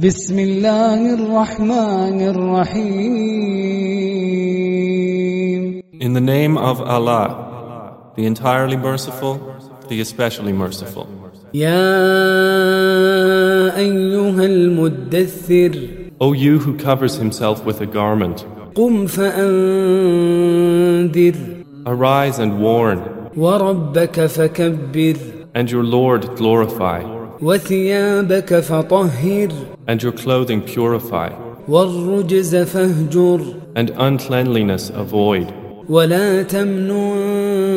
بسم الله الرحمن الرحيم In the name of Allah, the entirely merciful, the especially merciful. يا أيها المدثر O you who covers himself with a garment, قم فأنذر arise and warn, وربك فكبر and your Lord glorify, وثيابك فطهر and your clothing purify, والرجز فاهجر and uncleanliness avoid, ولا تمنن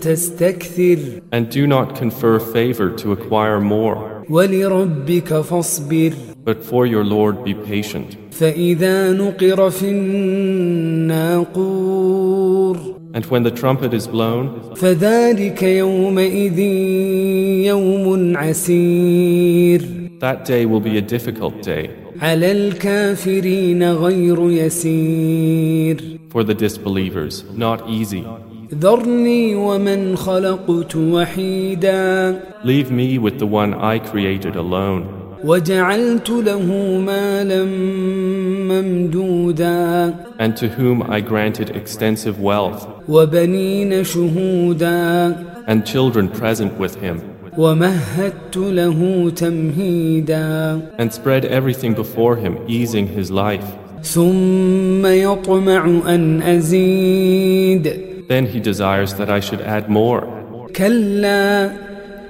تستكثر and do not confer favor to acquire more, ولربك فاصبر but for your Lord be patient. فإذا نقر في الناقور And when the trumpet is blown, that day will be a difficult day. For the disbelievers, not easy. Leave me with the one I created alone. And to whom I granted extensive wealth. and children present with him. and spread everything before him, easing his life. Then he desires that I should add more.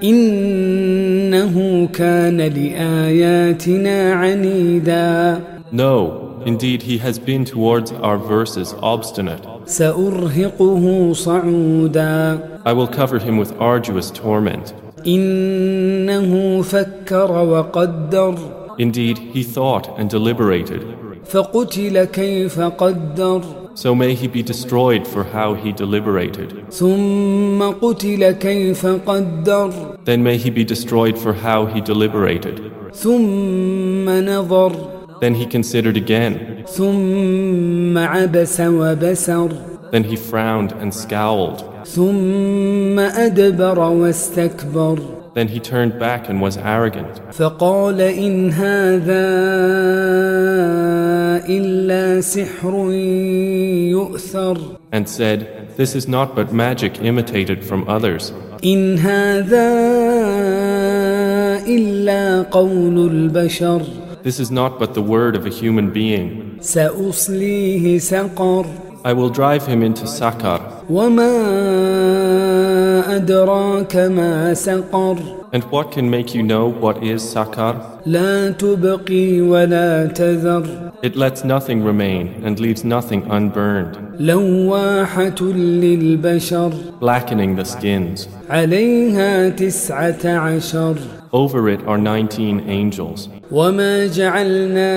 كلا إنه كان لآياتنا عنيدا No, indeed, he has been towards our verses obstinate. سأرهقه صعودا I will cover him with arduous torment. إنه فكر وقدر Indeed, he thought and deliberated. فقتل كيف قدر so may he be destroyed for how he deliberated. Then may he be destroyed for how he deliberated. Then he considered again. Then he frowned and scowled. Then he turned back and was arrogant. إلا سحر يؤثر and said, This is not but magic imitated from others. إن هذا إلا قول البشر This is not but the word of a human being. سأصليه سقر I will drive him into Sakar. وما أدراك ما سقر And what can make you know what is Sakar? لا تبقي ولا تذر It lets nothing remain and leaves nothing unburned, لواحة للبشر blackening the skins. عليها تسعة عشر Over it are 19 angels. وما جعلنا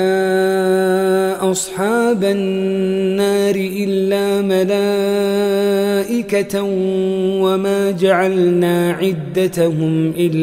أصحاب النار إلا ملائكة وما جعلنا عدتهم إلا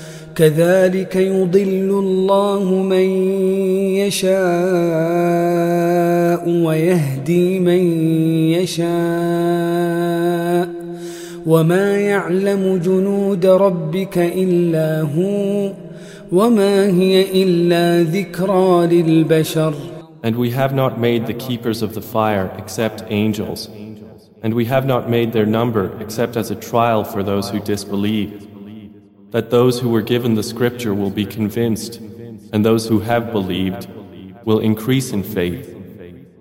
كذلك يضل الله من يشاء ويهدي من يشاء وما يعلم جنود ربك إلا هو وما هي إلا ذكرى للبشر And we have not made the keepers of the fire except angels. And we have not made their number except as a trial for those who disbelieve. That those who were given the scripture will be convinced, and those who have believed will increase in faith,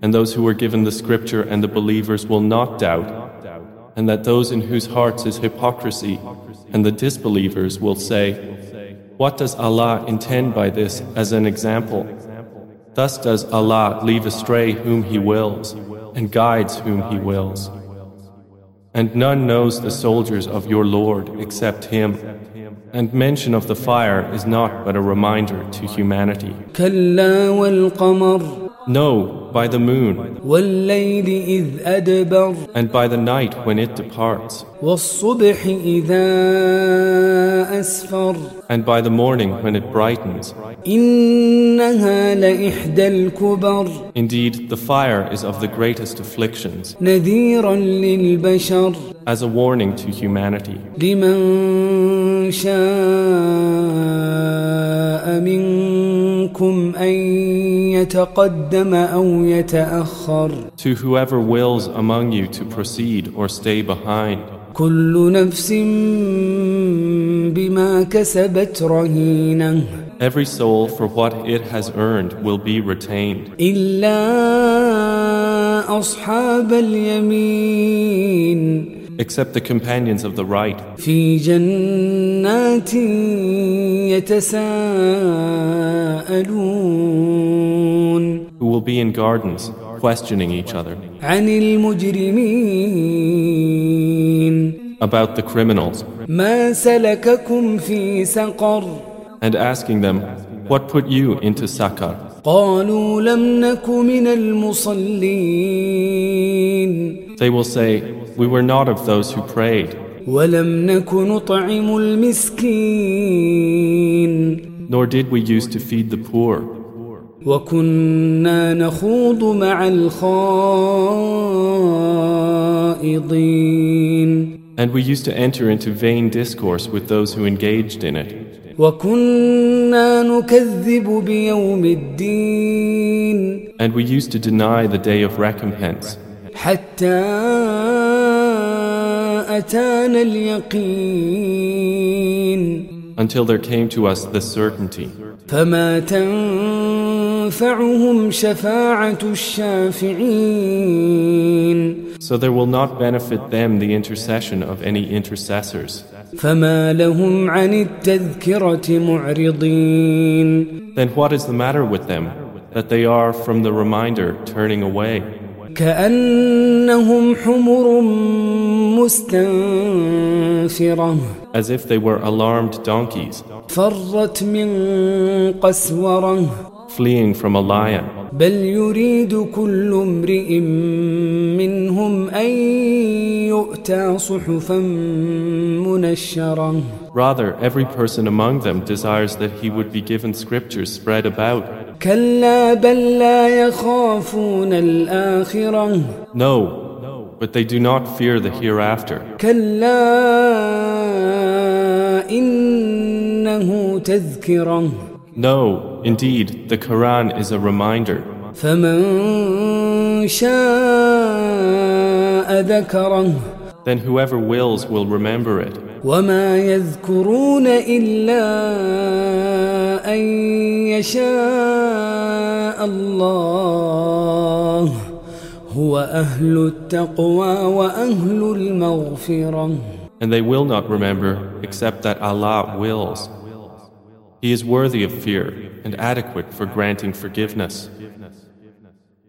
and those who were given the scripture and the believers will not doubt, and that those in whose hearts is hypocrisy and the disbelievers will say, What does Allah intend by this as an example? Thus does Allah leave astray whom He wills and guides whom He wills. And none knows the soldiers of your Lord except Him. And mention of the fire is not but a reminder to humanity. كلا والقمر No, by the moon, والليل إذ أدبر and by the night when it departs, والصبح إذا أسفر and by the morning when it brightens. إنها لإحدى الكبر Indeed, the fire is of the greatest afflictions, نذيرا للبشر as a warning to humanity. لمن شاء منكم أن يتقدم أو يتأخر To whoever wills among you to proceed or stay behind, كل نفس بما كسبت رهينه Every soul for what it has earned will be retained. Except the companions of the right. Who will be in gardens questioning each other. About the criminals and asking them, What put you into Sakar? They will say, We were not of those who prayed. Nor did we use to feed the poor. And we used to enter into vain discourse with those who engaged in it. وكنا نكذب بيوم الدين And we used to deny the day of recompense, حتى أتانا اليقين until there came to us the certainty. فما تنفعهم شفاعة الشافعين so there will not benefit them the intercession of any intercessors. Then what is the matter with them that they are from the reminder turning away? As if they were alarmed donkeys fleeing from a lion? بل يريد كل امرئ منهم أن يؤتى صحفا منشرة Rather, every person among them desires that he would be given scriptures spread about. كلا بل لا يخافون الآخرة No, but they do not fear the hereafter. كلا إنه تذكرة No, indeed, the Quran is a reminder. فمن شاء ذكره Then whoever wills will remember it. وما يذكرون إلا أن يشاء الله هو أهل التقوى وأهل المغفرة And they will not remember except that Allah wills. he is worthy of fear and adequate for granting forgiveness.